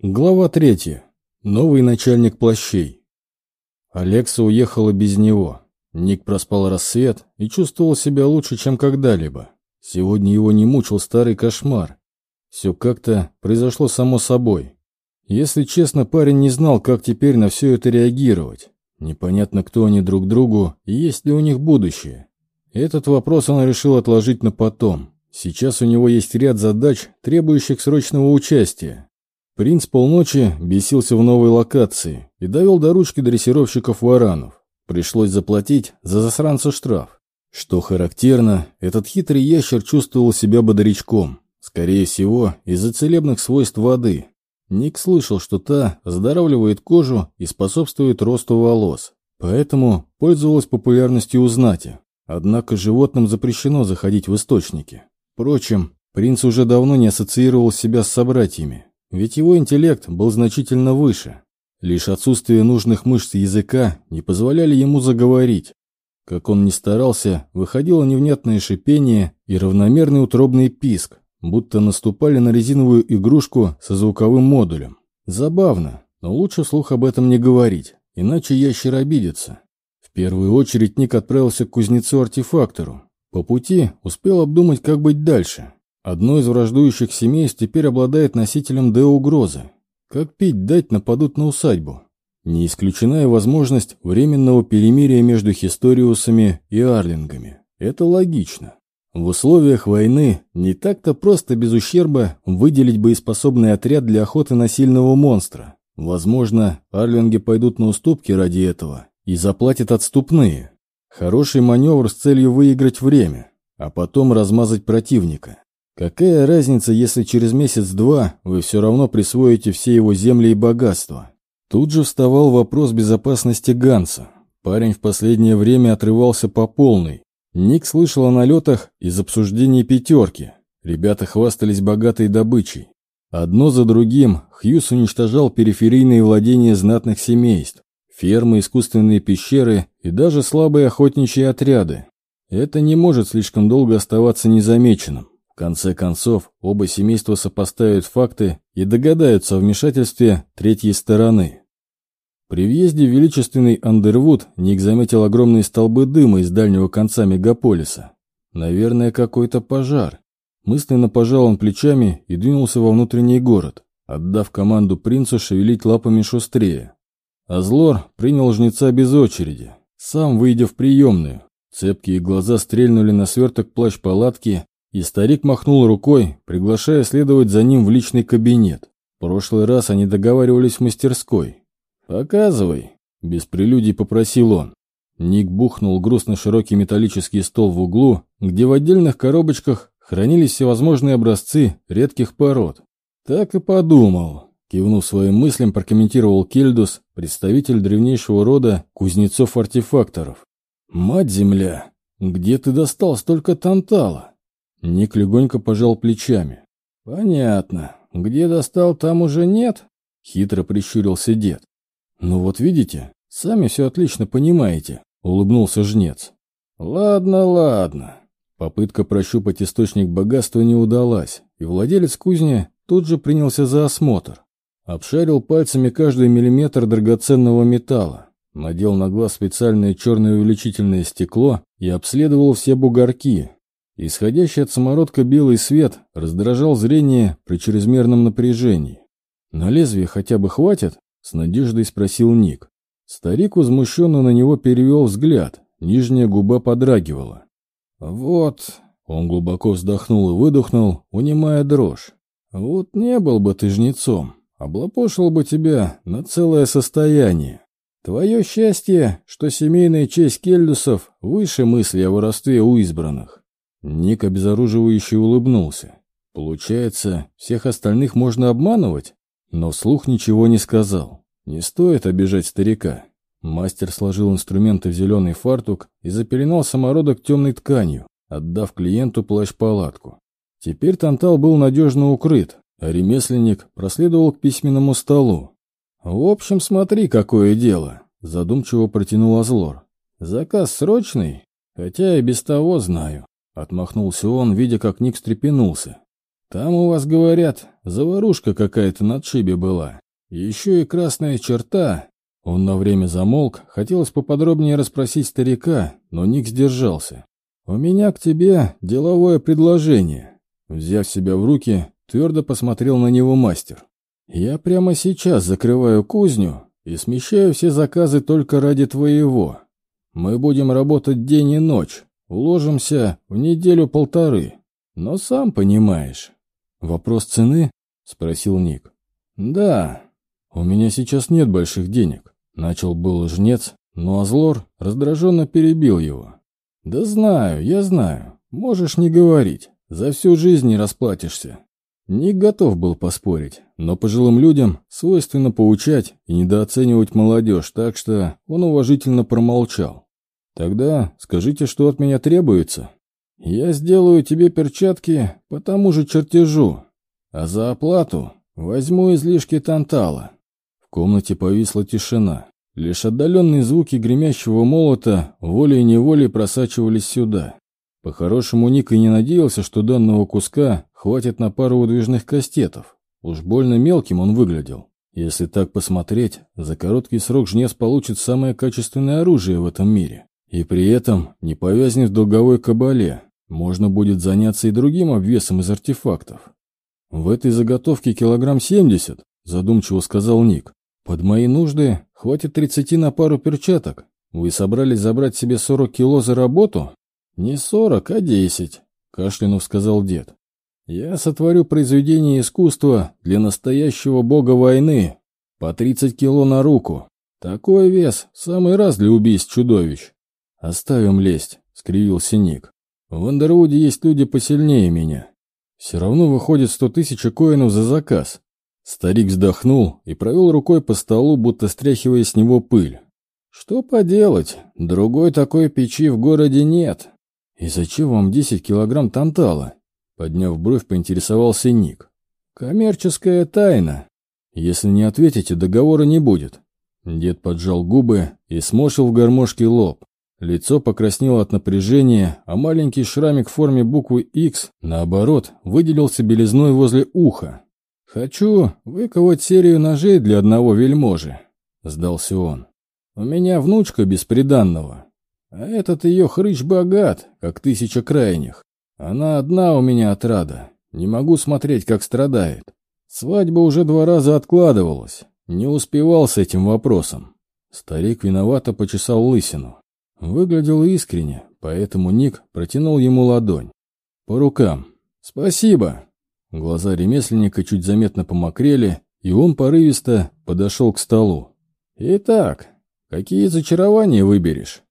Глава третья. Новый начальник плащей. Алекса уехала без него. Ник проспал рассвет и чувствовал себя лучше, чем когда-либо. Сегодня его не мучил старый кошмар. Все как-то произошло само собой. Если честно, парень не знал, как теперь на все это реагировать. Непонятно, кто они друг другу и есть ли у них будущее. Этот вопрос он решил отложить на потом. Сейчас у него есть ряд задач, требующих срочного участия. Принц полночи бесился в новой локации и довел до ручки дрессировщиков варанов. Пришлось заплатить за засранца штраф. Что характерно, этот хитрый ящер чувствовал себя бодрячком. Скорее всего, из-за целебных свойств воды. Ник слышал, что та оздоравливает кожу и способствует росту волос. Поэтому пользовалась популярностью у знати. Однако животным запрещено заходить в источники. Впрочем, принц уже давно не ассоциировал себя с собратьями. Ведь его интеллект был значительно выше. Лишь отсутствие нужных мышц языка не позволяли ему заговорить. Как он ни старался, выходило невнятное шипение и равномерный утробный писк, будто наступали на резиновую игрушку со звуковым модулем. Забавно, но лучше слух об этом не говорить, иначе ящер обидится. В первую очередь Ник отправился к кузнецу-артефактору. По пути успел обдумать, как быть дальше. Одно из враждующих семейств теперь обладает носителем Д-угрозы. Как пить дать нападут на усадьбу? Не исключена и возможность временного перемирия между Хисториусами и Арлингами. Это логично. В условиях войны не так-то просто без ущерба выделить боеспособный отряд для охоты на сильного монстра. Возможно, Арлинги пойдут на уступки ради этого и заплатят отступные. Хороший маневр с целью выиграть время, а потом размазать противника. Какая разница, если через месяц-два вы все равно присвоите все его земли и богатства? Тут же вставал вопрос безопасности Ганса. Парень в последнее время отрывался по полной. Ник слышал о налетах из обсуждений пятерки. Ребята хвастались богатой добычей. Одно за другим Хьюз уничтожал периферийные владения знатных семейств, фермы, искусственные пещеры и даже слабые охотничьи отряды. Это не может слишком долго оставаться незамеченным конце концов, оба семейства сопоставят факты и догадаются о вмешательстве третьей стороны. При въезде в величественный Андервуд Ник заметил огромные столбы дыма из дальнего конца мегаполиса. Наверное, какой-то пожар. Мысленно пожал он плечами и двинулся во внутренний город, отдав команду принцу шевелить лапами шустрее. Азлор принял жнеца без очереди, сам выйдя в приемную. Цепкие глаза стрельнули на сверток плащ-палатки и старик махнул рукой, приглашая следовать за ним в личный кабинет. В прошлый раз они договаривались в мастерской. «Показывай», — без прелюдий попросил он. Ник бухнул грустно широкий металлический стол в углу, где в отдельных коробочках хранились всевозможные образцы редких пород. «Так и подумал», — кивнув своим мыслям, прокомментировал Кельдус, представитель древнейшего рода кузнецов-артефакторов. «Мать-земля, где ты достал столько тантала?» Ник легонько пожал плечами. «Понятно. Где достал, там уже нет?» Хитро прищурился дед. «Ну вот видите, сами все отлично понимаете», — улыбнулся жнец. «Ладно, ладно». Попытка прощупать источник богатства не удалась, и владелец кузни тут же принялся за осмотр. Обшарил пальцами каждый миллиметр драгоценного металла, надел на глаз специальное черное увеличительное стекло и обследовал все бугорки, Исходящий от самородка белый свет раздражал зрение при чрезмерном напряжении. «На лезвие хотя бы хватит?» — с надеждой спросил Ник. Старик возмущенно на него перевел взгляд, нижняя губа подрагивала. «Вот...» — он глубоко вздохнул и выдохнул, унимая дрожь. «Вот не был бы ты жнецом, облапошил бы тебя на целое состояние. Твое счастье, что семейная честь Кельдусов выше мысли о воровстве у избранных. Ник обезоруживающе улыбнулся. Получается, всех остальных можно обманывать? Но вслух ничего не сказал. Не стоит обижать старика. Мастер сложил инструменты в зеленый фартук и запеленал самородок темной тканью, отдав клиенту плащ-палатку. Теперь Тантал был надежно укрыт, а ремесленник проследовал к письменному столу. «В общем, смотри, какое дело», — задумчиво протянул Азлор. «Заказ срочный, хотя и без того знаю. Отмахнулся он, видя, как Ник встрепенулся. «Там у вас, говорят, Заварушка какая-то на отшибе была. Еще и красная черта. Он на время замолк, хотелось поподробнее расспросить старика, но Ник сдержался. «У меня к тебе деловое предложение». Взяв себя в руки, твердо посмотрел на него мастер. «Я прямо сейчас закрываю кузню и смещаю все заказы только ради твоего. Мы будем работать день и ночь, уложимся в неделю-полторы. Но сам понимаешь». «Вопрос цены?» — спросил Ник. «Да, у меня сейчас нет больших денег», — начал был жнец, но Азлор раздраженно перебил его. «Да знаю, я знаю. Можешь не говорить. За всю жизнь не расплатишься». Ник готов был поспорить, но пожилым людям свойственно поучать и недооценивать молодежь, так что он уважительно промолчал. «Тогда скажите, что от меня требуется. Я сделаю тебе перчатки по тому же чертежу, а за оплату возьму излишки тантала». В комнате повисла тишина. Лишь отдаленные звуки гремящего молота волей-неволей просачивались сюда. По-хорошему, Ник и не надеялся, что данного куска хватит на пару выдвижных кастетов. Уж больно мелким он выглядел. Если так посмотреть, за короткий срок жнец получит самое качественное оружие в этом мире. И при этом, не повязнет в долговой кабале, можно будет заняться и другим обвесом из артефактов. «В этой заготовке килограмм семьдесят», — задумчиво сказал Ник. «Под мои нужды хватит тридцати на пару перчаток. Вы собрались забрать себе сорок кило за работу?» «Не сорок, а десять», — кашлянув сказал дед. «Я сотворю произведение искусства для настоящего бога войны. По тридцать кило на руку. Такой вес — самый раз для убийств чудовищ». «Оставим лезть», — скривился Ник. «В Андервуде есть люди посильнее меня. Все равно выходит сто тысяч коинов за заказ. Старик вздохнул и провел рукой по столу, будто стряхивая с него пыль. «Что поделать? Другой такой печи в городе нет». «И зачем вам 10 килограмм тантала?» Подняв бровь, поинтересовался Ник. «Коммерческая тайна. Если не ответите, договора не будет». Дед поджал губы и сморщил в гармошке лоб. Лицо покраснело от напряжения, а маленький шрамик в форме буквы X, наоборот, выделился белизной возле уха. «Хочу выковать серию ножей для одного вельможи», — сдался он. «У меня внучка бесприданного, а этот ее хрыч богат, как тысяча крайних. Она одна у меня отрада, не могу смотреть, как страдает. Свадьба уже два раза откладывалась, не успевал с этим вопросом». Старик виновато почесал лысину. Выглядел искренне, поэтому Ник протянул ему ладонь. «По рукам. Спасибо!» Глаза ремесленника чуть заметно помокрели, и он порывисто подошел к столу. «Итак, какие зачарования выберешь?»